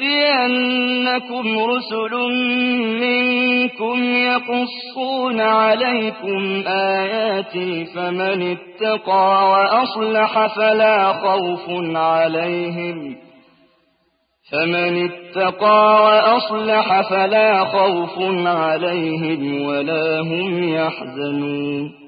يأتينكم رسل منكم يقصون عليكم آياتي فمن اتقى وأصلح فلا خوف عليهم فمن اتقى وأصلح فلا خوف عليهم ولا هم يحزنون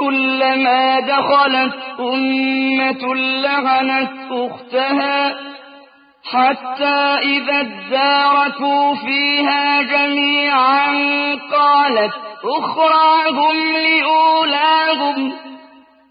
كلما دخلت أمة لعنت أختها حتى إذا اداركوا فيها جميعا قالت أخراهم لأولاهم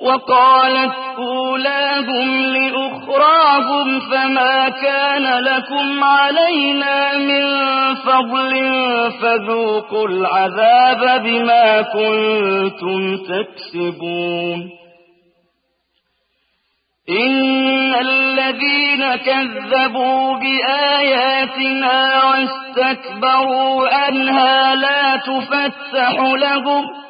وقالت أولاهم لأخراهم فما كان لكم علينا من فضل فذوقوا العذاب بما كنتم تكسبون. إن الذين كذبوا بآياتنا واستكبروا عنها لا تفتح لهم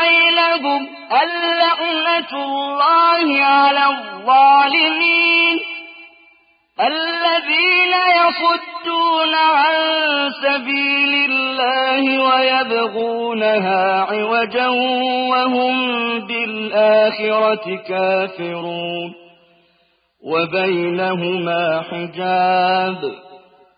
بينهم اللعنة الله على الظالمين الذين الذين يصدون عن سبيل الله ويبغونها عوجا وهم بالآخرة كافرون وبينهما حجاب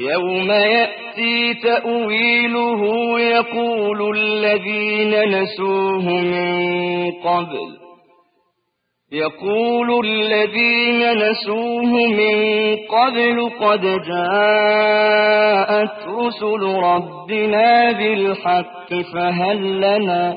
يوم يأتي تأويله يقول الذين نسوه من قبل يقول الذين نسوه من قبل قد جاءت رسل ربنا بالحق فهل لنا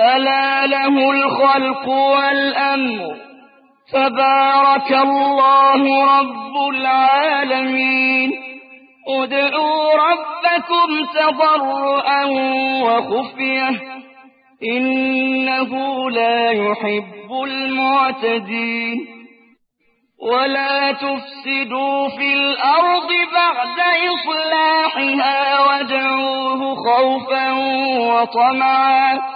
ألا له الخلق والأمر. فبارك الله رب العالمين. ادعوا ربكم تضرعا وخفية. إنه لا يحب المعتدين. ولا تفسدوا في الأرض بعد إصلاحها. وادعوه خوفا وطمعا.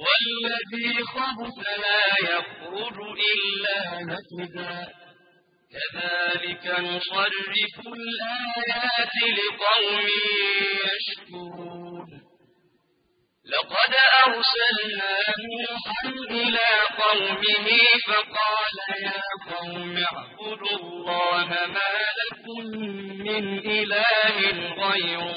والذي خبث لا يخرج إلا نكدا كذلك نصرف الآيات لقوم يشكرون. لقد أرسلنا نوحا إلى قومه فقال يا قوم اعبدوا الله ما لكم من إله غيره.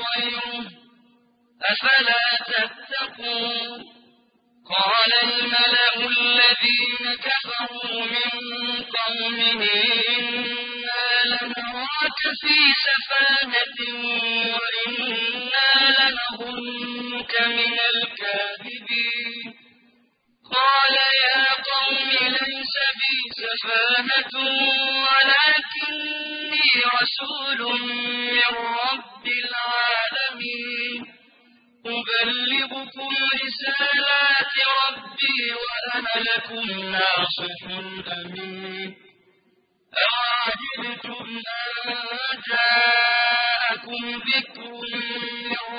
غيره أفلا تتقون؟ قال الملأ الذين كفروا من قومه إنا لنراك في سفاهة وإنا لنظنك من الكاذبين. قال يا قوم ليس بي سفاهة ولكني رسول من رب العالمين. أبلغكم رسالات ربي وأنا لكم ناصح أمين. أوعجبتم أن جاءكم ذكر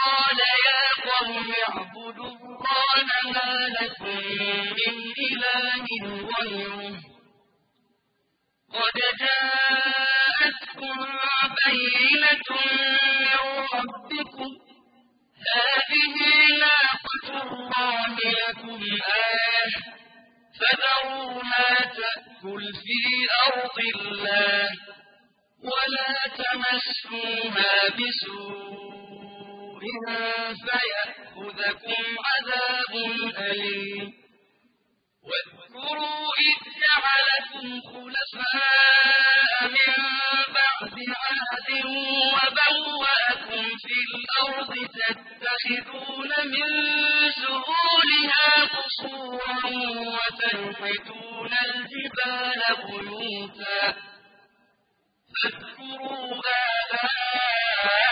قال يا قوم اعبدوا الله ما لكم من إله غيره. قد جاءتكم بينة من ربكم. هذه ناقة الله لكم آية. فذروها تأكل في أرض الله ولا تمسوها بسوء. فيأخذكم عذاب أليم. واذكروا إذ جعلكم خلفاء من بعد عاد وبوأكم في الأرض تتخذون من سهولها قصورا وتنحتون الجبال بيوتا. فاذكروا آلاء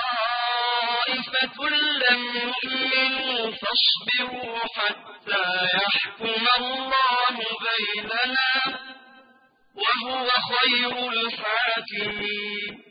طائفة يؤمنوا فاصبروا حتى يحكم الله بيننا وهو خير الحاكمين.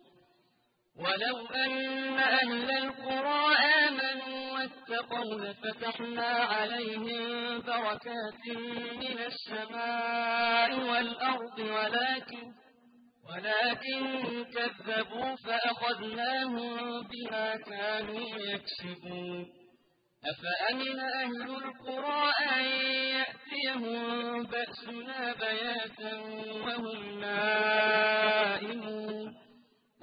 ولو أن أهل القرى آمنوا واتقوا لفتحنا عليهم بركات من السماء والأرض ولكن ولكن كذبوا فأخذناهم بما كانوا يكسبون. أفأمن أهل القرى أن يأتيهم بأسنا بياتا وهم نائمون؟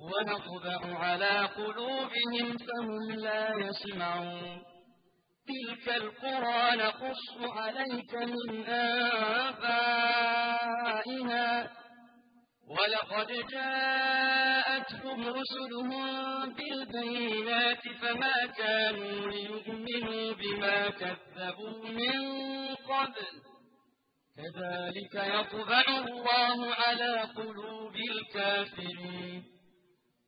ونطبع على قلوبهم فهم لا يسمعون. تلك القرى نقص عليك من آبائها. ولقد جاءتهم رسلهم بالبينات فما كانوا ليؤمنوا بما كذبوا من قبل. كذلك يطبع الله على قلوب الكافرين.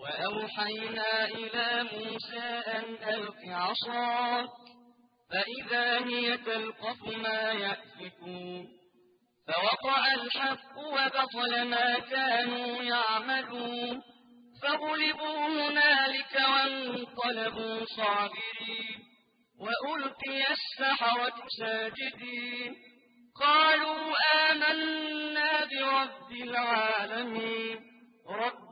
وأوحينا إلى موسى أن ألق عصاك فإذا هي تلقف ما يأفكون فوقع الحق وبطل ما كانوا يعملون. فغلبوا هنالك وانقلبوا صابرين وألقي السحرة ساجدين. قالوا آمنا برب العالمين. رب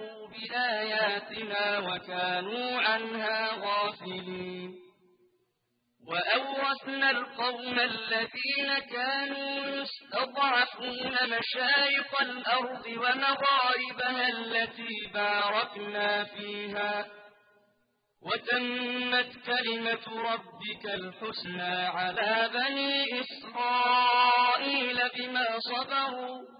كذبوا بآياتنا وكانوا عنها غافلين وأورثنا القوم الذين كانوا يستضعفون مشايق الأرض ومغاربها التي باركنا فيها وتمت كلمة ربك الحسنى على بني إسرائيل بما صبروا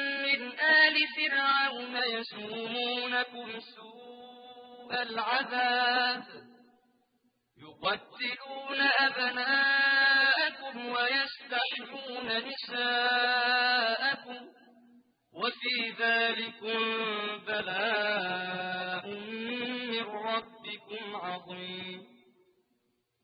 آل فرعون يسومونكم سوء العذاب يقتلون أبناءكم ويستحيون نساءكم وفي ذلكم بلاء من ربكم عظيم.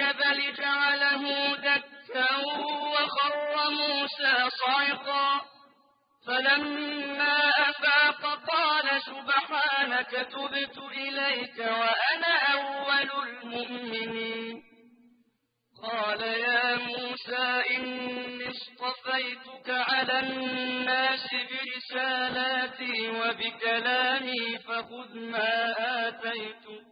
ربه للجبل جعله دكا وخر موسى صعقا. فلما أفاق قال سبحانك تبت إليك وأنا أول المؤمنين. قال يا موسى إني اصطفيتك على الناس برسالاتي وبكلامي فخذ ما آتيتك.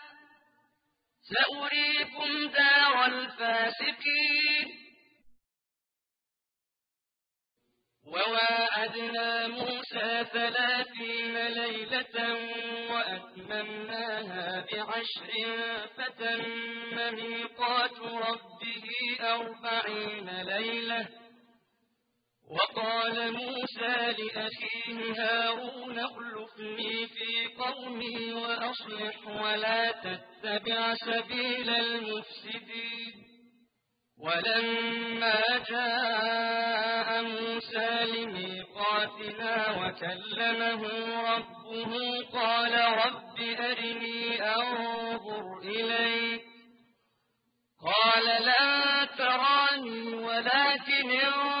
سأريكم دار الفاسقين. وواعدنا موسى ثلاثين ليلة وأتممناها بعشر فتم ميقات ربه أربعين ليلة وقال موسى لأخيه هارون اخلفني في قومي وأصلح ولا تتبع سبيل المفسدين. ولما جاء موسى لميقاتنا وكلمه ربه قال رب أرني أنظر إليك. قال لا تراني ولكن انظر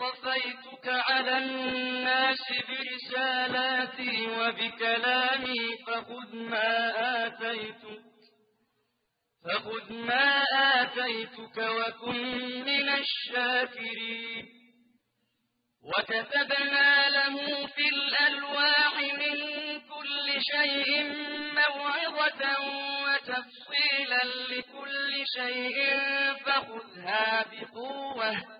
اصطفيتك على الناس برسالاتي وبكلامي فخذ ما آتيتك فخذ ما آتيتك وكن من الشاكرين. وكتبنا له في الألواح من كل شيء موعظة وتفصيلا لكل شيء فخذها بقوة.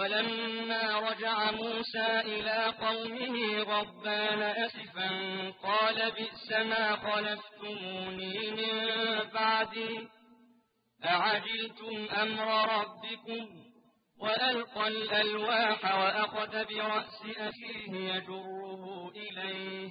ولما رجع موسى إلى قومه ربان أسفا قال بئس ما خلفتموني من بعدي أعجلتم أمر ربكم وألقى الألواح وأخذ برأس أخيه يجره إليه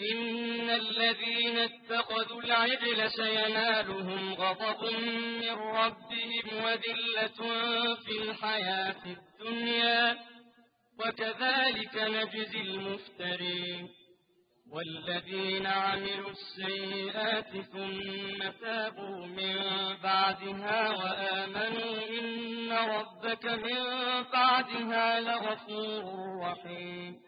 إن الذين اتخذوا العجل سينالهم غضب من ربهم وذلة في الحياة الدنيا وكذلك نجزي المفترين والذين عملوا السيئات ثم تابوا من بعدها وآمنوا إن ربك من بعدها لغفور رحيم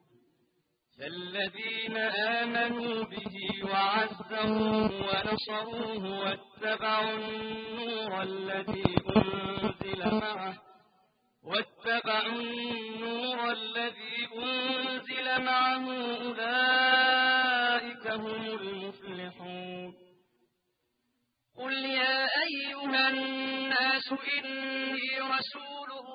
فالذين آمنوا به وعزروه ونصروه واتبعوا النور الذي أنزل معه واتبعوا النور الذي أنزل معه أولئك هم المفلحون. قل يا أيها الناس إني رسول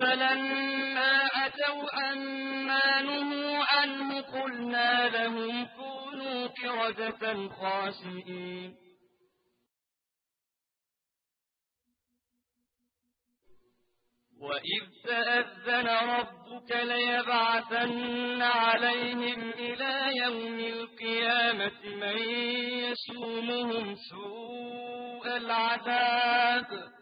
فلما أتوا عما نهوا عنه قلنا لهم كونوا كردة خاسئين. وإذ تأذن ربك ليبعثن عليهم إلى يوم القيامة من يسومهم سوء العذاب.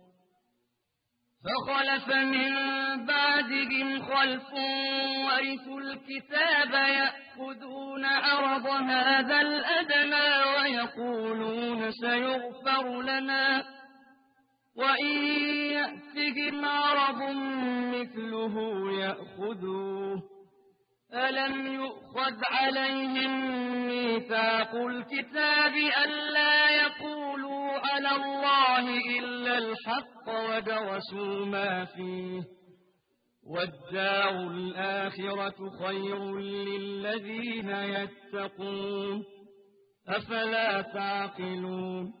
فخلف من بعدهم خلف ورثوا الكتاب يأخذون عرض هذا الأدنى ويقولون سيغفر لنا وإن يأتهم عرض مثله يأخذوه. ألم يؤخذ عليهم ميثاق الكتاب ألا يقولوا على الله إلا الحق ودرسوا ما فيه والدار الآخرة خير للذين يتقون أفلا تعقلون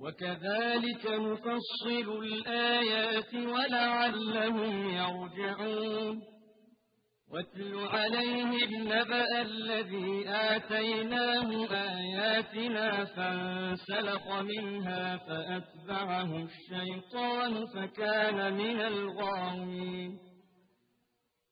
وكذلك نفصل الآيات ولعلهم يرجعون. واتل عليهم نبأ الذي آتيناه آياتنا فانسلخ منها فأتبعه الشيطان فكان من الغاوين.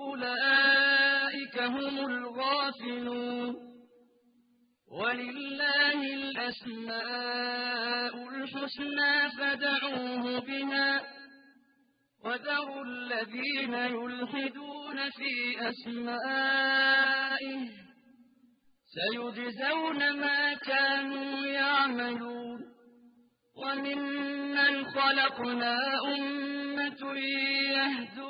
أولئك هم الغافلون. ولله الأسماء الحسنى فدعوه بها. وذروا الذين يلحدون في أسمائه. سيجزون ما كانوا يعملون. وممن خلقنا أمة يهدون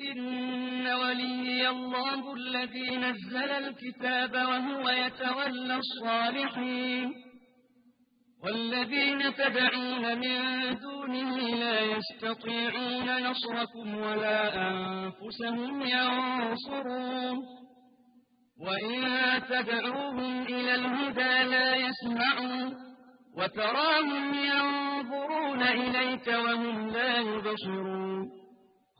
إن ولي الله الذي نزل الكتاب وهو يتولى الصالحين. والذين تدعون من دونه لا يستطيعون نصركم ولا أنفسهم ينصرون. وإن تدعوهم إلى الهدى لا يسمعوا وتراهم ينظرون إليك وهم لا يبصرون.